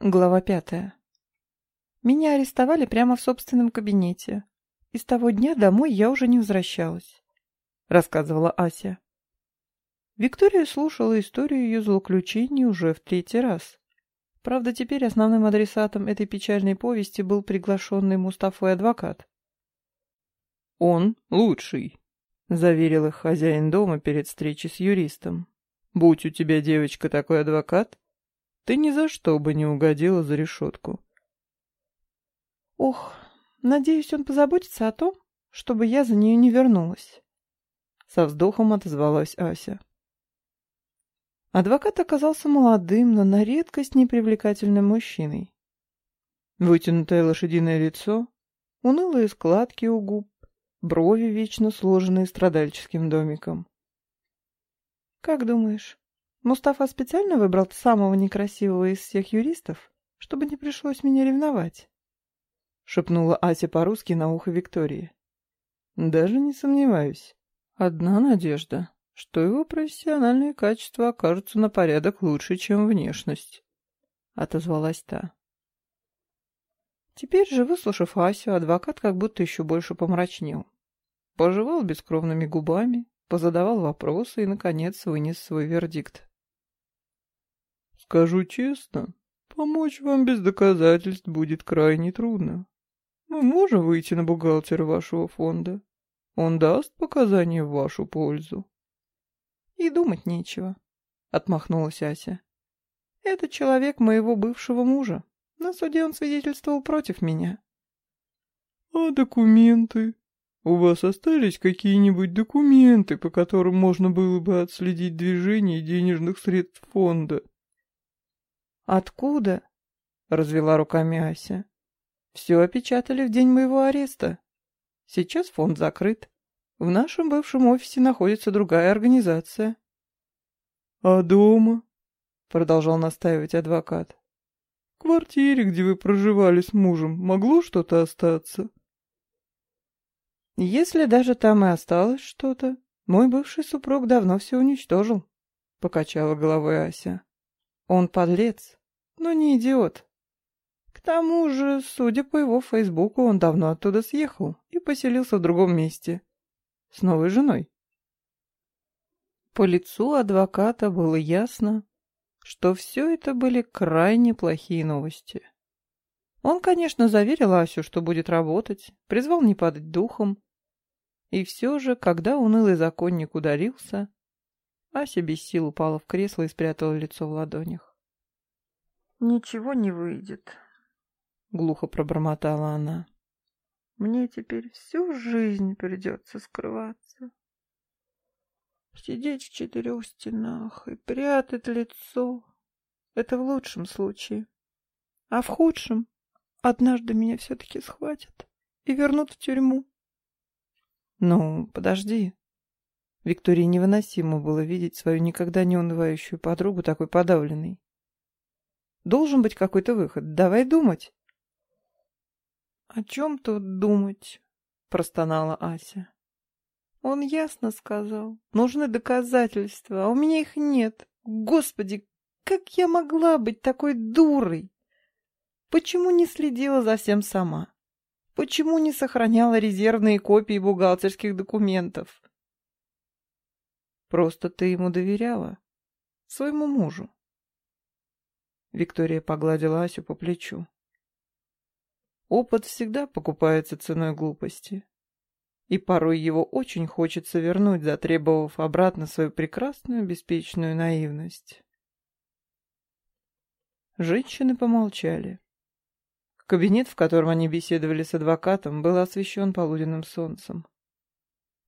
Глава пятая. Меня арестовали прямо в собственном кабинете. И с того дня домой я уже не возвращалась, — рассказывала Ася. Виктория слушала историю ее злоключений уже в третий раз. Правда, теперь основным адресатом этой печальной повести был приглашенный Мустафой адвокат. «Он лучший», — заверил их хозяин дома перед встречей с юристом. «Будь у тебя, девочка, такой адвокат, ты ни за что бы не угодила за решетку. Ох, надеюсь, он позаботится о том, чтобы я за нее не вернулась. Со вздохом отозвалась Ася. Адвокат оказался молодым, но на редкость непривлекательным мужчиной. Вытянутое лошадиное лицо, унылые складки у губ, брови вечно сложенные страдальческим домиком. «Как думаешь, Мустафа специально выбрал самого некрасивого из всех юристов, чтобы не пришлось меня ревновать. Шепнула Ася по-русски на ухо Виктории. Даже не сомневаюсь. Одна надежда, что его профессиональные качества окажутся на порядок лучше, чем внешность. Отозвалась та. Теперь же, выслушав Асю, адвокат как будто еще больше помрачнел. Пожевал бескровными губами, позадавал вопросы и, наконец, вынес свой вердикт. Скажу честно, помочь вам без доказательств будет крайне трудно. Мы можем выйти на бухгалтера вашего фонда. Он даст показания в вашу пользу. И думать нечего, — отмахнулась Ася. Это человек моего бывшего мужа. На суде он свидетельствовал против меня. А документы? У вас остались какие-нибудь документы, по которым можно было бы отследить движение денежных средств фонда? «Откуда?» — развела руками Ася. «Все опечатали в день моего ареста. Сейчас фонд закрыт. В нашем бывшем офисе находится другая организация». «А дома?» — продолжал настаивать адвокат. «В квартире, где вы проживали с мужем, могло что-то остаться?» «Если даже там и осталось что-то, мой бывший супруг давно все уничтожил», — покачала головой Ася. «Он подлец, но не идиот. К тому же, судя по его фейсбуку, он давно оттуда съехал и поселился в другом месте. С новой женой. По лицу адвоката было ясно, что все это были крайне плохие новости. Он, конечно, заверил Асю, что будет работать, призвал не падать духом. И все же, когда унылый законник ударился, Ася без сил упала в кресло и спрятала лицо в ладонях. «Ничего не выйдет», — глухо пробормотала она. «Мне теперь всю жизнь придется скрываться. Сидеть в четырех стенах и прятать лицо — это в лучшем случае. А в худшем однажды меня все-таки схватят и вернут в тюрьму». «Ну, подожди», Виктории невыносимо было видеть свою никогда не унывающую подругу такой подавленной. Должен быть какой-то выход. Давай думать. «О чем тут думать?» — простонала Ася. «Он ясно сказал. Нужны доказательства, а у меня их нет. Господи, как я могла быть такой дурой? Почему не следила за всем сама? Почему не сохраняла резервные копии бухгалтерских документов?» «Просто ты ему доверяла. Своему мужу. Виктория погладила Асю по плечу. Опыт всегда покупается ценой глупости. И порой его очень хочется вернуть, затребовав обратно свою прекрасную, беспечную наивность. Женщины помолчали. Кабинет, в котором они беседовали с адвокатом, был освещен полуденным солнцем.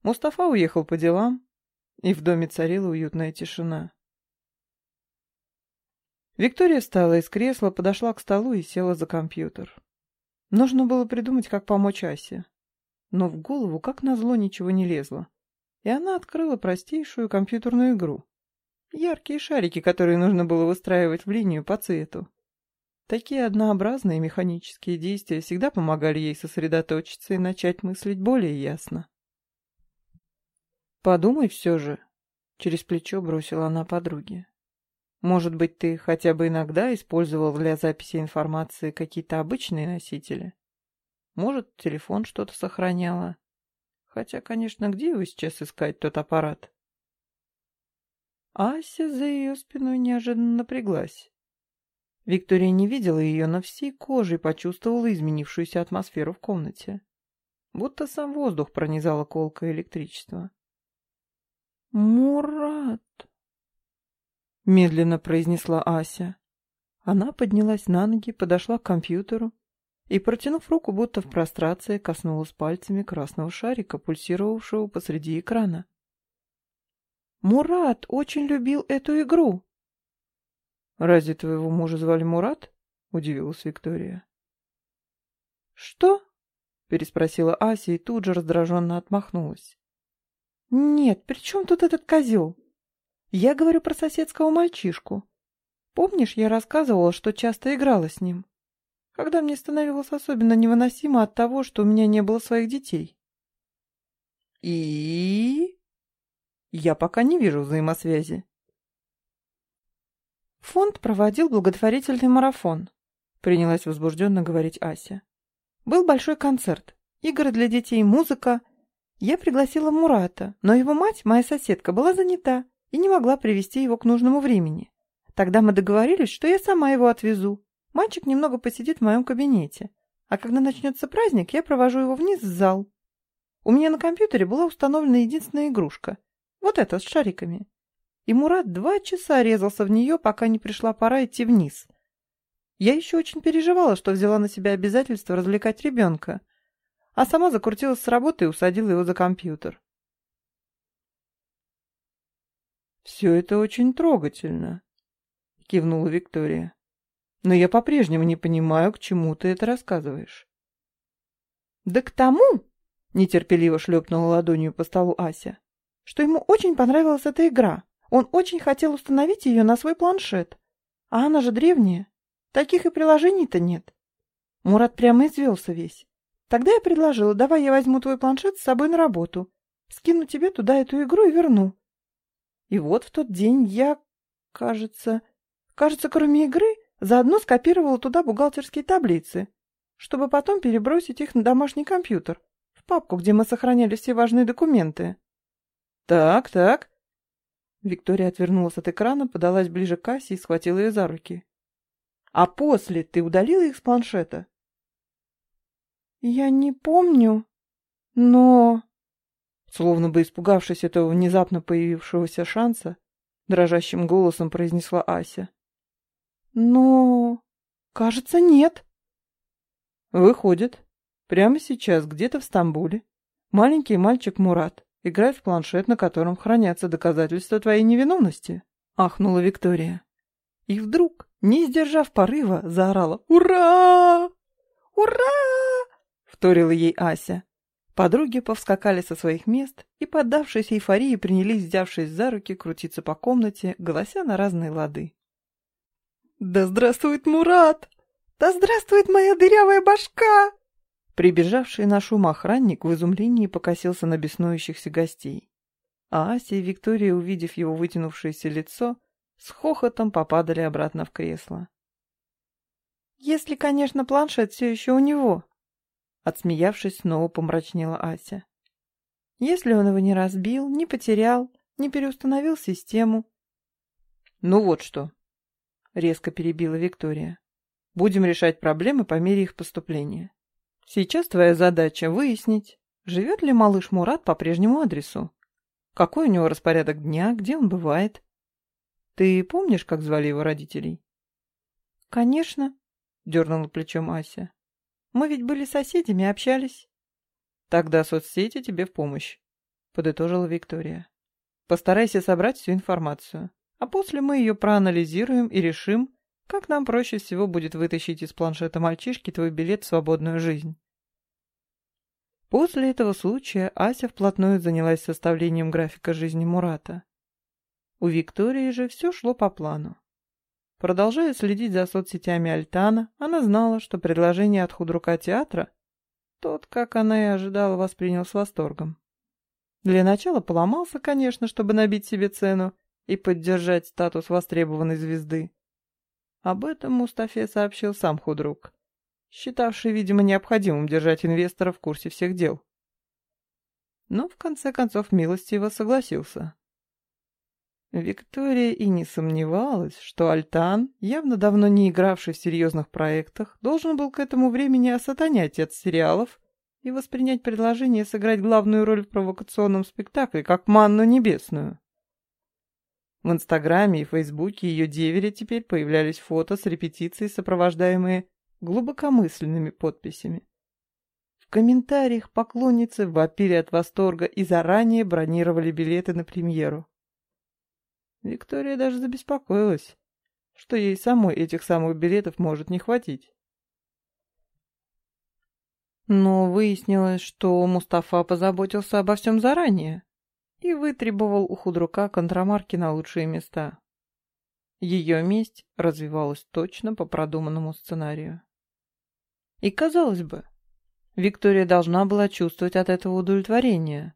Мустафа уехал по делам, и в доме царила уютная тишина. Виктория встала из кресла, подошла к столу и села за компьютер. Нужно было придумать, как помочь Асе. Но в голову, как назло, ничего не лезло. И она открыла простейшую компьютерную игру. Яркие шарики, которые нужно было выстраивать в линию по цвету. Такие однообразные механические действия всегда помогали ей сосредоточиться и начать мыслить более ясно. «Подумай все же», — через плечо бросила она подруге. Может быть, ты хотя бы иногда использовал для записи информации какие-то обычные носители? Может, телефон что-то сохраняло? Хотя, конечно, где его сейчас искать, тот аппарат? Ася за ее спиной неожиданно напряглась. Виктория не видела ее, но всей кожей почувствовала изменившуюся атмосферу в комнате. Будто сам воздух пронизало колкое электричество. «Мурат!» — медленно произнесла Ася. Она поднялась на ноги, подошла к компьютеру и, протянув руку, будто в прострации, коснулась пальцами красного шарика, пульсировавшего посреди экрана. «Мурат очень любил эту игру!» «Разве твоего мужа звали Мурат?» — удивилась Виктория. «Что?» — переспросила Ася и тут же раздраженно отмахнулась. «Нет, при чем тут этот козел? Я говорю про соседского мальчишку. Помнишь, я рассказывала, что часто играла с ним, когда мне становилось особенно невыносимо от того, что у меня не было своих детей?» «И...» «Я пока не вижу взаимосвязи». Фонд проводил благотворительный марафон, принялась возбужденно говорить Ася. Был большой концерт, игры для детей, музыка, я пригласила Мурата, но его мать, моя соседка, была занята и не могла привести его к нужному времени. Тогда мы договорились, что я сама его отвезу. Мальчик немного посидит в моем кабинете, а когда начнется праздник, я провожу его вниз в зал. У меня на компьютере была установлена единственная игрушка. Вот эта, с шариками. И Мурат два часа резался в нее, пока не пришла пора идти вниз. Я еще очень переживала, что взяла на себя обязательство развлекать ребенка а сама закрутилась с работы и усадила его за компьютер. «Все это очень трогательно», — кивнула Виктория. «Но я по-прежнему не понимаю, к чему ты это рассказываешь». «Да к тому», — нетерпеливо шлепнула ладонью по столу Ася, «что ему очень понравилась эта игра. Он очень хотел установить ее на свой планшет. А она же древняя. Таких и приложений-то нет». Мурат прямо извелся весь. Тогда я предложила, давай я возьму твой планшет с собой на работу, скину тебе туда эту игру и верну. И вот в тот день я, кажется, кажется, кроме игры, заодно скопировала туда бухгалтерские таблицы, чтобы потом перебросить их на домашний компьютер, в папку, где мы сохраняли все важные документы. Так, так. Виктория отвернулась от экрана, подалась ближе к кассе и схватила ее за руки. А после ты удалила их с планшета? «Я не помню, но...» Словно бы испугавшись этого внезапно появившегося шанса, дрожащим голосом произнесла Ася. «Но... кажется, нет». Выходит, прямо сейчас где-то в Стамбуле маленький мальчик Мурат играет в планшет, на котором хранятся доказательства твоей невиновности, ахнула Виктория. И вдруг, не сдержав порыва, заорала «Ура! Ура!» вторила ей Ася. Подруги повскакали со своих мест и, поддавшись эйфории, принялись, взявшись за руки, крутиться по комнате, голося на разные лады. «Да здравствует Мурат! Да здравствует моя дырявая башка!» Прибежавший на шум охранник в изумлении покосился на беснующихся гостей. А Ася и Виктория, увидев его вытянувшееся лицо, с хохотом попадали обратно в кресло. «Если, конечно, планшет все еще у него», Отсмеявшись, снова помрачнела Ася. Если он его не разбил, не потерял, не переустановил систему. Ну вот что, резко перебила Виктория. Будем решать проблемы по мере их поступления. Сейчас твоя задача выяснить, живет ли малыш Мурат по прежнему адресу. Какой у него распорядок дня, где он бывает. Ты помнишь, как звали его родителей? Конечно, дернула плечом Ася. Мы ведь были соседями, общались. Тогда соцсети тебе в помощь, подытожила Виктория. Постарайся собрать всю информацию, а после мы ее проанализируем и решим, как нам проще всего будет вытащить из планшета мальчишки твой билет в свободную жизнь. После этого случая Ася вплотную занялась составлением графика жизни Мурата. У Виктории же все шло по плану. Продолжая следить за соцсетями Альтана, она знала, что предложение от худрука театра тот, как она и ожидала, воспринял с восторгом. Для начала поломался, конечно, чтобы набить себе цену, и поддержать статус востребованной звезды. Об этом Мустафе сообщил сам худрук, считавший, видимо, необходимым держать инвестора в курсе всех дел. Но в конце концов милостиво согласился. Виктория и не сомневалась, что Альтан, явно давно не игравший в серьезных проектах, должен был к этому времени осатанять от сериалов и воспринять предложение сыграть главную роль в провокационном спектакле, как манну небесную. В Инстаграме и Фейсбуке ее деверя теперь появлялись фото с репетицией, сопровождаемые глубокомысленными подписями. В комментариях поклонницы вопили от восторга и заранее бронировали билеты на премьеру. Виктория даже забеспокоилась, что ей самой этих самых билетов может не хватить. Но выяснилось, что Мустафа позаботился обо всем заранее и вытребовал у худрука контрамарки на лучшие места. Ее месть развивалась точно по продуманному сценарию. И, казалось бы, Виктория должна была чувствовать от этого удовлетворение.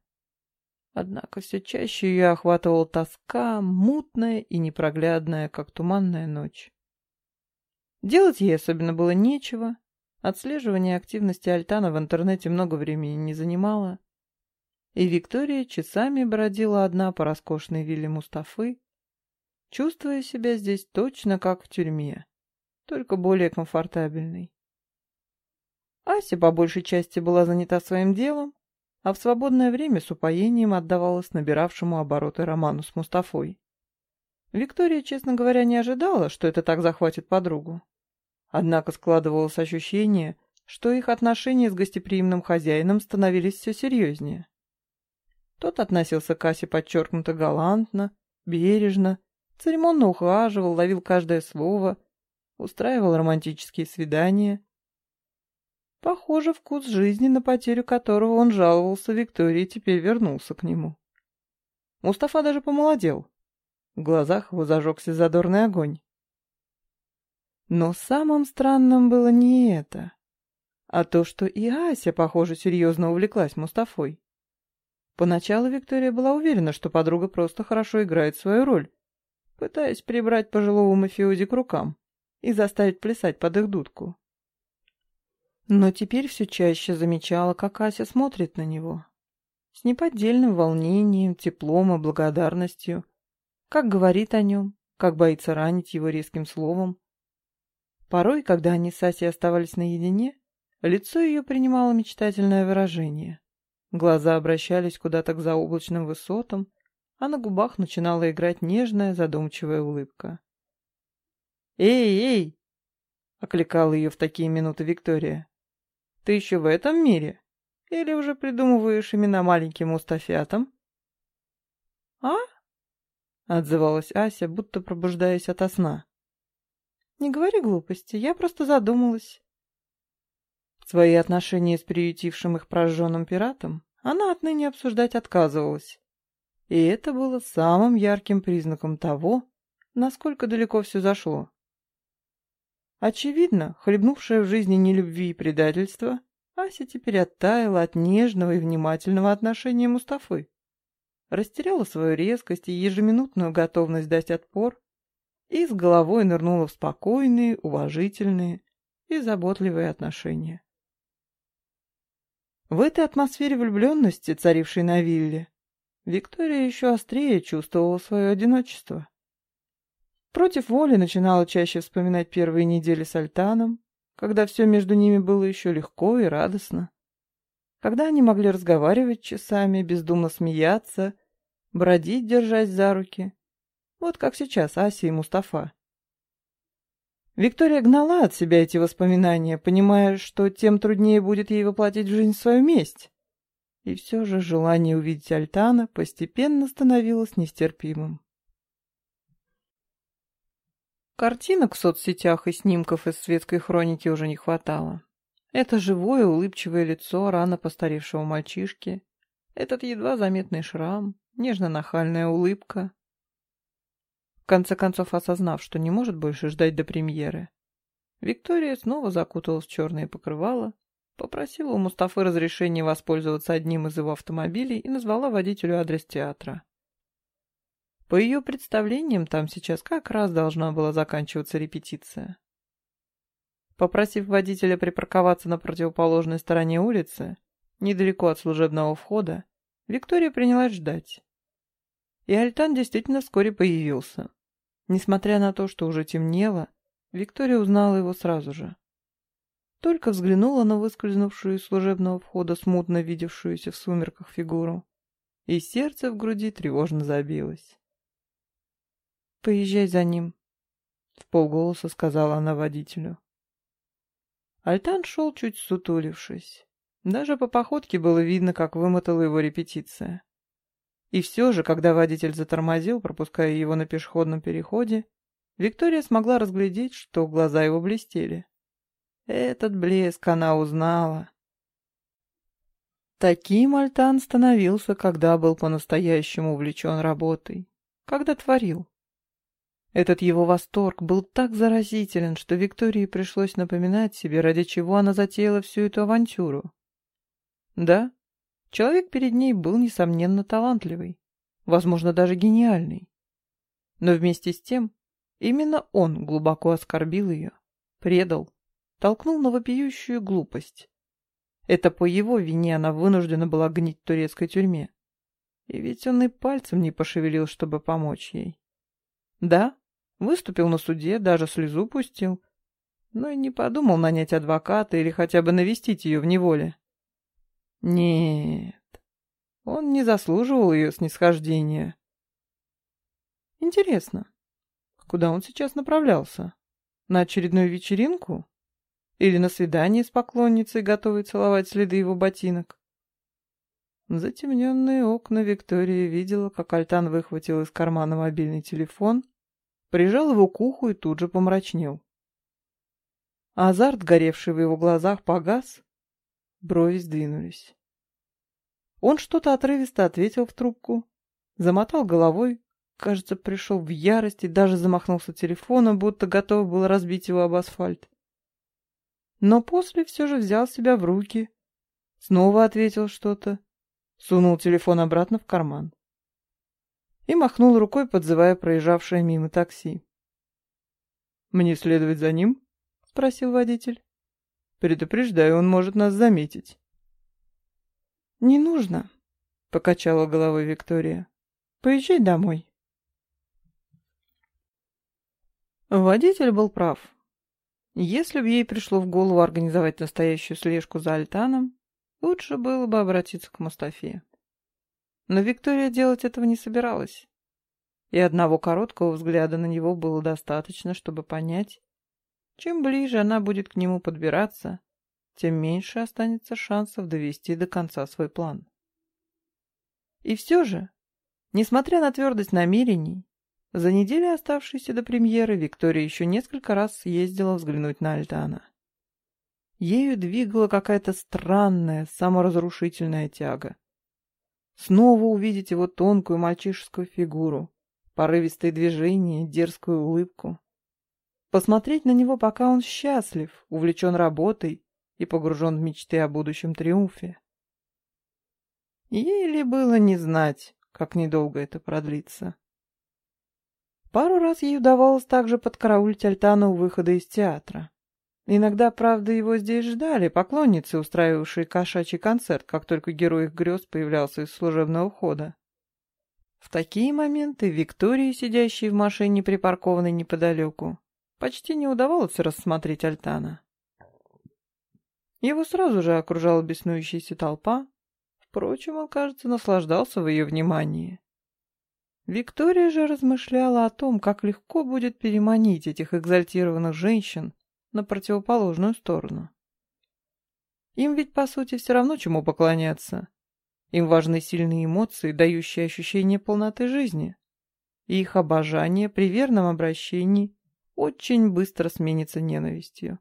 Однако все чаще ее охватывала тоска, мутная и непроглядная, как туманная ночь. Делать ей особенно было нечего. Отслеживание активности Альтана в интернете много времени не занимало. И Виктория часами бродила одна по роскошной вилле Мустафы, чувствуя себя здесь точно как в тюрьме, только более комфортабельной. Ася по большей части была занята своим делом, а в свободное время с упоением отдавалась набиравшему обороты роману с Мустафой. Виктория, честно говоря, не ожидала, что это так захватит подругу. Однако складывалось ощущение, что их отношения с гостеприимным хозяином становились все серьезнее. Тот относился к Асе подчеркнуто галантно, бережно, церемонно ухаживал, ловил каждое слово, устраивал романтические свидания, Похоже, вкус жизни, на потерю которого он жаловался Виктории, теперь вернулся к нему. Мустафа даже помолодел. В глазах его зажегся задорный огонь. Но самым странным было не это, а то, что и Ася, похоже, серьезно увлеклась Мустафой. Поначалу Виктория была уверена, что подруга просто хорошо играет свою роль, пытаясь прибрать пожилого мафиози к рукам и заставить плясать под их дудку. Но теперь все чаще замечала, как Ася смотрит на него. С неподдельным волнением, теплом и благодарностью. Как говорит о нем, как боится ранить его резким словом. Порой, когда они с Асей оставались наедине, лицо ее принимало мечтательное выражение. Глаза обращались куда-то к заоблачным высотам, а на губах начинала играть нежная, задумчивая улыбка. «Эй, эй!» — окликала ее в такие минуты Виктория. Ты еще в этом мире? Или уже придумываешь имена маленьким Мустафятам?» «А?» — отзывалась Ася, будто пробуждаясь ото сна. «Не говори глупости, я просто задумалась». Свои отношения с приютившим их прожженным пиратом она отныне обсуждать отказывалась. И это было самым ярким признаком того, насколько далеко все зашло. Очевидно, хлебнувшая в жизни нелюбви и предательства, Ася теперь оттаяла от нежного и внимательного отношения Мустафы. Растеряла свою резкость и ежеминутную готовность дать отпор и с головой нырнула в спокойные, уважительные и заботливые отношения. В этой атмосфере влюбленности, царившей на вилле, Виктория еще острее чувствовала свое одиночество. Против воли начинала чаще вспоминать первые недели с Альтаном, когда все между ними было еще легко и радостно. Когда они могли разговаривать часами, бездумно смеяться, бродить, держась за руки. Вот как сейчас Ася и Мустафа. Виктория гнала от себя эти воспоминания, понимая, что тем труднее будет ей воплотить в жизнь свою месть. И все же желание увидеть Альтана постепенно становилось нестерпимым. Картинок в соцсетях и снимков из светской хроники уже не хватало. Это живое, улыбчивое лицо рано постаревшего мальчишки, этот едва заметный шрам, нежно-нахальная улыбка. В конце концов, осознав, что не может больше ждать до премьеры, Виктория снова закуталась в черное покрывало, попросила у Мустафы разрешения воспользоваться одним из его автомобилей и назвала водителю адрес театра. По ее представлениям, там сейчас как раз должна была заканчиваться репетиция. Попросив водителя припарковаться на противоположной стороне улицы, недалеко от служебного входа, Виктория принялась ждать. И Альтан действительно вскоре появился. Несмотря на то, что уже темнело, Виктория узнала его сразу же. Только взглянула на выскользнувшую из служебного входа смутно видевшуюся в сумерках фигуру, и сердце в груди тревожно забилось. «Поезжай за ним», — в полголоса сказала она водителю. Альтан шел чуть сутулившись. Даже по походке было видно, как вымотала его репетиция. И все же, когда водитель затормозил, пропуская его на пешеходном переходе, Виктория смогла разглядеть, что глаза его блестели. Этот блеск она узнала. Таким Альтан становился, когда был по-настоящему увлечен работой, когда творил. Этот его восторг был так заразителен, что Виктории пришлось напоминать себе, ради чего она затеяла всю эту авантюру. Да, человек перед ней был, несомненно, талантливый, возможно, даже гениальный. Но вместе с тем, именно он глубоко оскорбил ее, предал, толкнул на вопиющую глупость. Это по его вине она вынуждена была гнить в турецкой тюрьме. И ведь он и пальцем не пошевелил, чтобы помочь ей. Да, Выступил на суде, даже слезу пустил. Но и не подумал нанять адвоката или хотя бы навестить ее в неволе. Нет, он не заслуживал ее снисхождения. Интересно, куда он сейчас направлялся? На очередную вечеринку? Или на свидание с поклонницей, готовой целовать следы его ботинок? Затемненные окна Виктория видела, как Альтан выхватил из кармана мобильный телефон прижал его к уху и тут же помрачнел. Азарт, горевший в его глазах, погас, брови сдвинулись. Он что-то отрывисто ответил в трубку, замотал головой, кажется, пришел в ярость и даже замахнулся телефоном, будто готов был разбить его об асфальт. Но после все же взял себя в руки, снова ответил что-то, сунул телефон обратно в карман и махнул рукой, подзывая проезжавшее мимо такси. «Мне следовать за ним?» — спросил водитель. «Предупреждаю, он может нас заметить». «Не нужно», — покачала головой Виктория. «Поезжай домой». Водитель был прав. Если бы ей пришло в голову организовать настоящую слежку за Альтаном, лучше было бы обратиться к Мустафе. Но Виктория делать этого не собиралась. И одного короткого взгляда на него было достаточно, чтобы понять, чем ближе она будет к нему подбираться, тем меньше останется шансов довести до конца свой план. И все же, несмотря на твердость намерений, за неделю оставшейся до премьеры Виктория еще несколько раз съездила взглянуть на Альтана. Ею двигала какая-то странная, саморазрушительная тяга. Снова увидеть его тонкую мальчишескую фигуру, порывистые движения, дерзкую улыбку. Посмотреть на него, пока он счастлив, увлечен работой и погружен в мечты о будущем триумфе. Ей ли было не знать, как недолго это продлится. Пару раз ей удавалось также подкараулить Альтана у выхода из театра. Иногда, правда, его здесь ждали, поклонницы, устраивавшие кошачий концерт, как только герой их грез появлялся из служебного хода. В такие моменты Виктории, сидящей в машине, припаркованной неподалеку, почти не удавалось рассмотреть Альтана. Его сразу же окружала беснующаяся толпа, впрочем, он, кажется, наслаждался в ее внимании. Виктория же размышляла о том, как легко будет переманить этих экзальтированных женщин на противоположную сторону. Им ведь, по сути, все равно чему поклоняться. Им важны сильные эмоции, дающие ощущение полноты жизни. И их обожание при верном обращении очень быстро сменится ненавистью.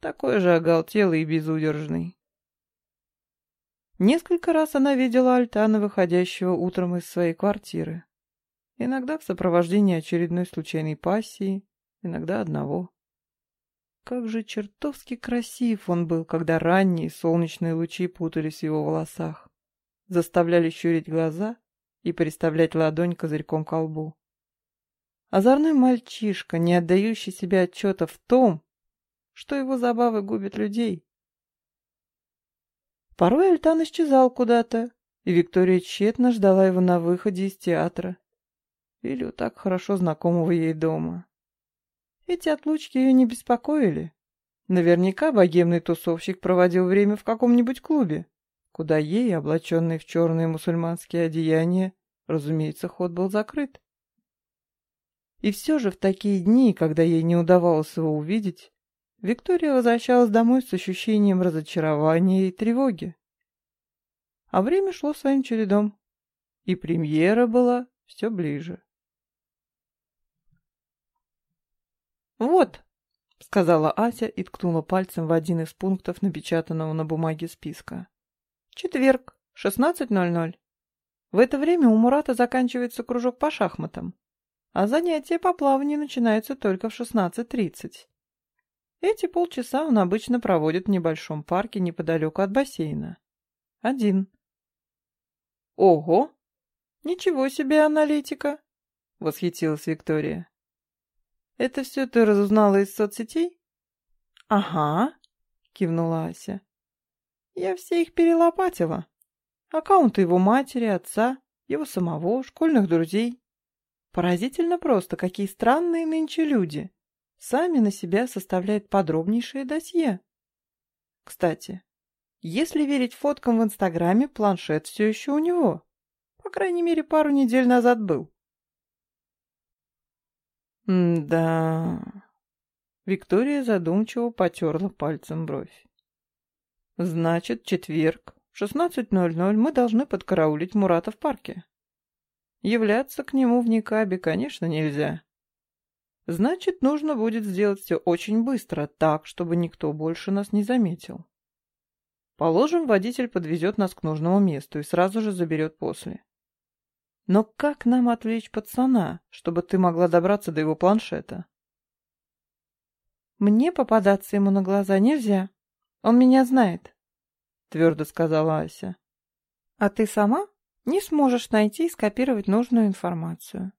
Такой же оголтелый и безудержный. Несколько раз она видела Альтана, выходящего утром из своей квартиры. Иногда в сопровождении очередной случайной пассии, иногда одного. Как же чертовски красив он был, когда ранние солнечные лучи путались в его волосах, заставляли щурить глаза и приставлять ладонь козырьком к колбу. Озорной мальчишка, не отдающий себе отчета в том, что его забавы губят людей. Порой Альтан исчезал куда-то, и Виктория тщетно ждала его на выходе из театра или у так хорошо знакомого ей дома. Эти отлучки ее не беспокоили. Наверняка богемный тусовщик проводил время в каком-нибудь клубе, куда ей, облаченной в черные мусульманские одеяния, разумеется, ход был закрыт. И все же в такие дни, когда ей не удавалось его увидеть, Виктория возвращалась домой с ощущением разочарования и тревоги. А время шло своим чередом, и премьера была все ближе. «Вот», — сказала Ася и ткнула пальцем в один из пунктов напечатанного на бумаге списка. «Четверг, 16.00. В это время у Мурата заканчивается кружок по шахматам, а занятия по плаванию начинаются только в 16.30. Эти полчаса он обычно проводит в небольшом парке неподалеку от бассейна. Один. «Ого! Ничего себе аналитика!» — восхитилась Виктория. Это все ты разузнала из соцсетей? Ага, кивнула Ася. Я все их перелопатила. Аккаунты его матери, отца, его самого, школьных друзей. Поразительно просто, какие странные нынче люди. Сами на себя составляют подробнейшее досье. Кстати, если верить фоткам в Инстаграме, планшет все еще у него. По крайней мере, пару недель назад был. «Да...» Виктория задумчиво потерла пальцем бровь. «Значит, четверг, в 16.00 мы должны подкараулить Мурата в парке. Являться к нему в Никабе, конечно, нельзя. Значит, нужно будет сделать все очень быстро, так, чтобы никто больше нас не заметил. Положим, водитель подвезет нас к нужному месту и сразу же заберет после. Но как нам отвлечь пацана, чтобы ты могла добраться до его планшета? Мне попадаться ему на глаза нельзя. Он меня знает, твердо сказала Ася. А ты сама не сможешь найти и скопировать нужную информацию.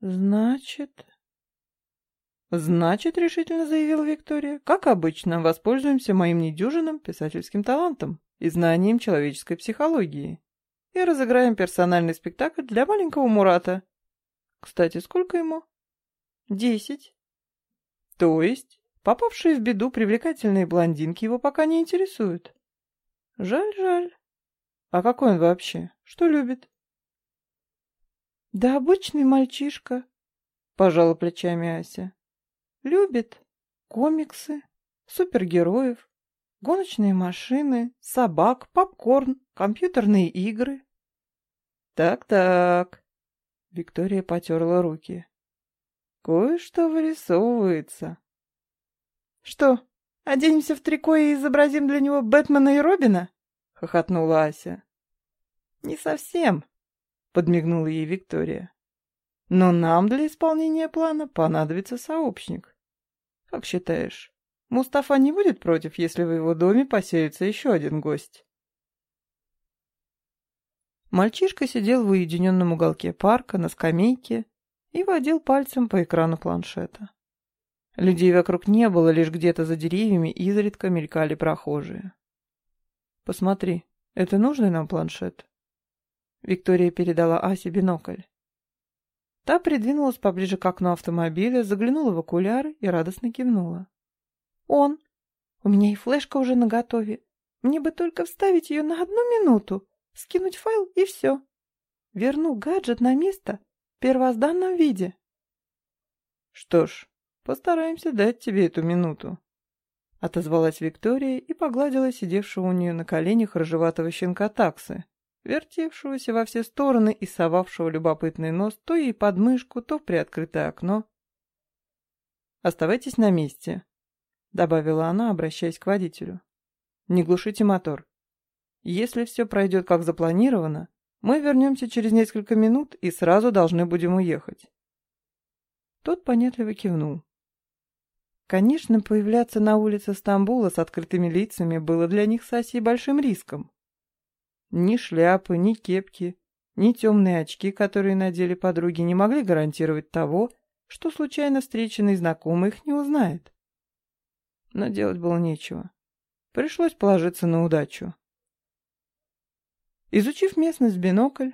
Значит... «Значит, — решительно заявила Виктория, — как обычно, воспользуемся моим недюжинным писательским талантом и знанием человеческой психологии и разыграем персональный спектакль для маленького Мурата. Кстати, сколько ему? Десять. То есть, попавшие в беду привлекательные блондинки его пока не интересуют. Жаль, жаль. А какой он вообще? Что любит? Да обычный мальчишка, пожала плечами Ася. Любит комиксы, супергероев, Гоночные машины, собак, попкорн, компьютерные игры. Так-так. Виктория потерла руки. Кое-что вырисовывается. Что, оденемся в трико и изобразим для него Бэтмена и Робина? Хохотнула Ася. Не совсем, подмигнула ей Виктория. Но нам для исполнения плана понадобится сообщник. Как считаешь, Мустафа не будет против, если в его доме поселится еще один гость. Мальчишка сидел в уединенном уголке парка на скамейке и водил пальцем по экрану планшета. Людей вокруг не было, лишь где-то за деревьями изредка мелькали прохожие. «Посмотри, это нужный нам планшет?» Виктория передала Асе бинокль. Та придвинулась поближе к окну автомобиля, заглянула в окуляры и радостно кивнула. Он. У меня и флешка уже наготове. Мне бы только вставить ее на одну минуту, скинуть файл и все. Верну гаджет на место в первозданном виде. Что ж, постараемся дать тебе эту минуту. Отозвалась Виктория и погладила сидевшего у нее на коленях рыжеватого щенка таксы, вертевшегося во все стороны и совавшего любопытный нос то ей под мышку, то в приоткрытое окно. «Оставайтесь на месте», добавила она, обращаясь к водителю. «Не глушите мотор. Если все пройдет как запланировано, мы вернемся через несколько минут и сразу должны будем уехать». Тот понятливо кивнул. Конечно, появляться на улице Стамбула с открытыми лицами было для них с Асей большим риском. Ни шляпы, ни кепки, ни темные очки, которые надели подруги, не могли гарантировать того, что случайно встреченный знакомый их не узнает. Но делать было нечего. Пришлось положиться на удачу. Изучив местность бинокль,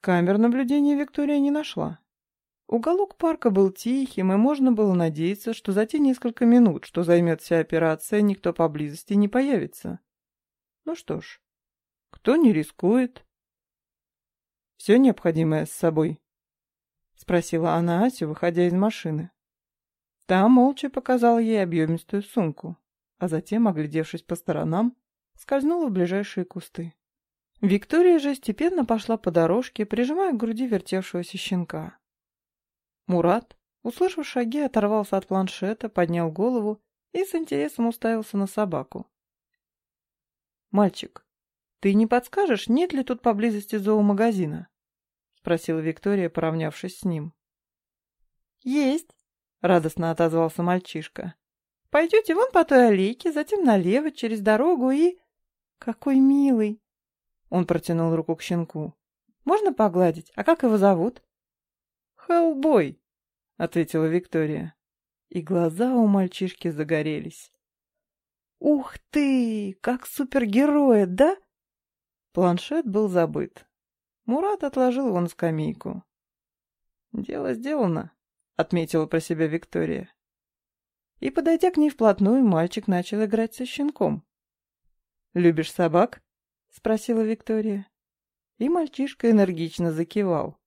камер наблюдения Виктория не нашла. Уголок парка был тихим, и можно было надеяться, что за те несколько минут, что займет вся операция, никто поблизости не появится. Ну что ж, кто не рискует? Все необходимое с собой? Спросила она Асю, выходя из машины. Та молча показала ей объемистую сумку, а затем, оглядевшись по сторонам, скользнула в ближайшие кусты. Виктория же степенно пошла по дорожке, прижимая к груди вертевшегося щенка. Мурат, услышав шаги, оторвался от планшета, поднял голову и с интересом уставился на собаку. «Мальчик, ты не подскажешь, нет ли тут поблизости зоомагазина?» — спросила Виктория, поравнявшись с ним. «Есть!» — радостно отозвался мальчишка. «Пойдете вон по той аллейке, затем налево, через дорогу и...» «Какой милый!» Он протянул руку к щенку. «Можно погладить? А как его зовут?» «Хеллбой», — ответила Виктория. И глаза у мальчишки загорелись. «Ух ты! Как супергероя, да?» Планшет был забыт. Мурат отложил на скамейку. «Дело сделано», — отметила про себя Виктория. И, подойдя к ней вплотную, мальчик начал играть со щенком. «Любишь собак?» — спросила Виктория. И мальчишка энергично закивал.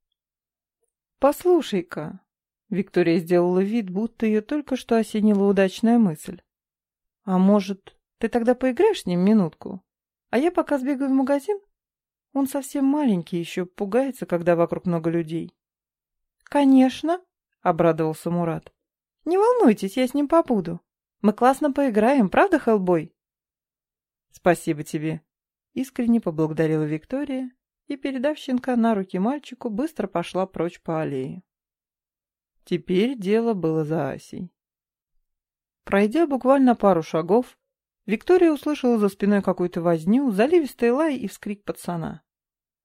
«Послушай-ка!» Виктория сделала вид, будто ее только что осенила удачная мысль. «А может, ты тогда поиграешь с ним минутку? А я пока сбегаю в магазин? Он совсем маленький еще, пугается, когда вокруг много людей». «Конечно!» — обрадовался Мурат. «Не волнуйтесь, я с ним побуду. Мы классно поиграем, правда, Хеллбой?» «Спасибо тебе!» — искренне поблагодарила Виктория и, передав щенка на руки мальчику, быстро пошла прочь по аллее. Теперь дело было за Асей. Пройдя буквально пару шагов, Виктория услышала за спиной какую-то возню, заливистый лай и вскрик пацана.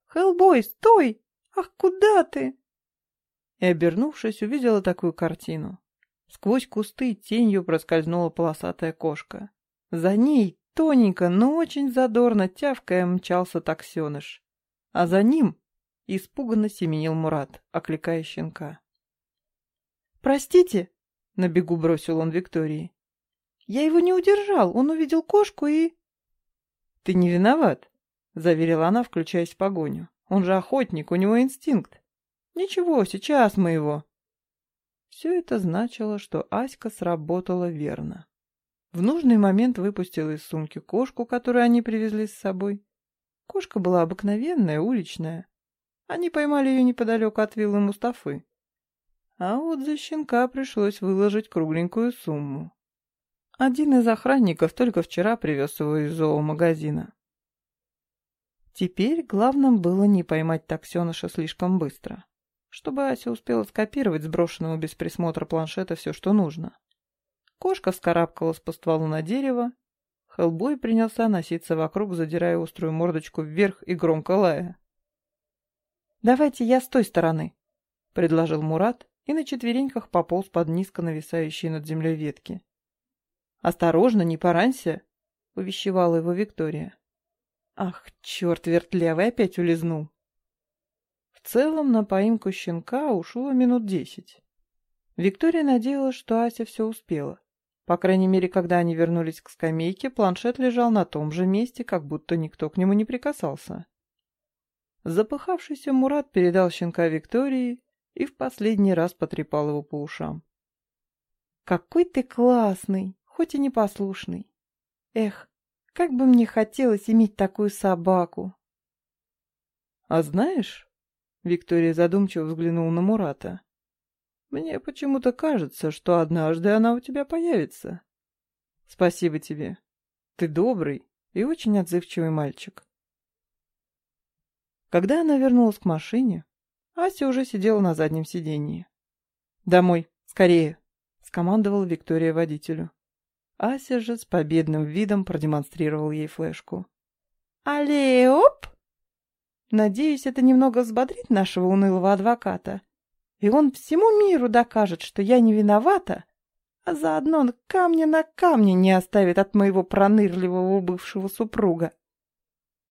«Хеллбой, стой! Ах, куда ты?» И, обернувшись, увидела такую картину. Сквозь кусты тенью проскользнула полосатая кошка. За ней, тоненько, но очень задорно тявкая, мчался таксеныш а за ним испуганно семенил Мурат, окликая щенка. «Простите!» — на бегу бросил он Виктории. «Я его не удержал, он увидел кошку и...» «Ты не виноват», — заверила она, включаясь в погоню. «Он же охотник, у него инстинкт. Ничего, сейчас мы его...» Все это значило, что Аська сработала верно. В нужный момент выпустила из сумки кошку, которую они привезли с собой, Кошка была обыкновенная, уличная. Они поймали ее неподалеку от виллы Мустафы. А вот за щенка пришлось выложить кругленькую сумму. Один из охранников только вчера привез его из зоомагазина. Теперь главным было не поймать таксеныша слишком быстро, чтобы Ася успела скопировать с брошенного без присмотра планшета все, что нужно. Кошка вскарабкалась по стволу на дерево Хеллбой принялся носиться вокруг, задирая острую мордочку вверх и громко лая. «Давайте я с той стороны», — предложил Мурат и на четвереньках пополз под низко нависающие над землей ветки. «Осторожно, не поранься», — увещевала его Виктория. «Ах, черт вертлявый, опять улизнул». В целом на поимку щенка ушло минут десять. Виктория надеялась, что Ася все успела. По крайней мере, когда они вернулись к скамейке, планшет лежал на том же месте, как будто никто к нему не прикасался. Запыхавшийся Мурат передал щенка Виктории и в последний раз потрепал его по ушам. «Какой ты классный, хоть и непослушный! Эх, как бы мне хотелось иметь такую собаку!» «А знаешь...» — Виктория задумчиво взглянула на Мурата. Мне почему-то кажется, что однажды она у тебя появится. Спасибо тебе. Ты добрый и очень отзывчивый мальчик. Когда она вернулась к машине, Ася уже сидела на заднем сиденье. «Домой, скорее!» — скомандовала Виктория водителю. Ася же с победным видом продемонстрировал ей флешку. «Алле, оп!» Надеюсь, это немного взбодрит нашего унылого адвоката, и он всему миру докажет, что я не виновата, а заодно камня на камне не оставит от моего пронырливого бывшего супруга.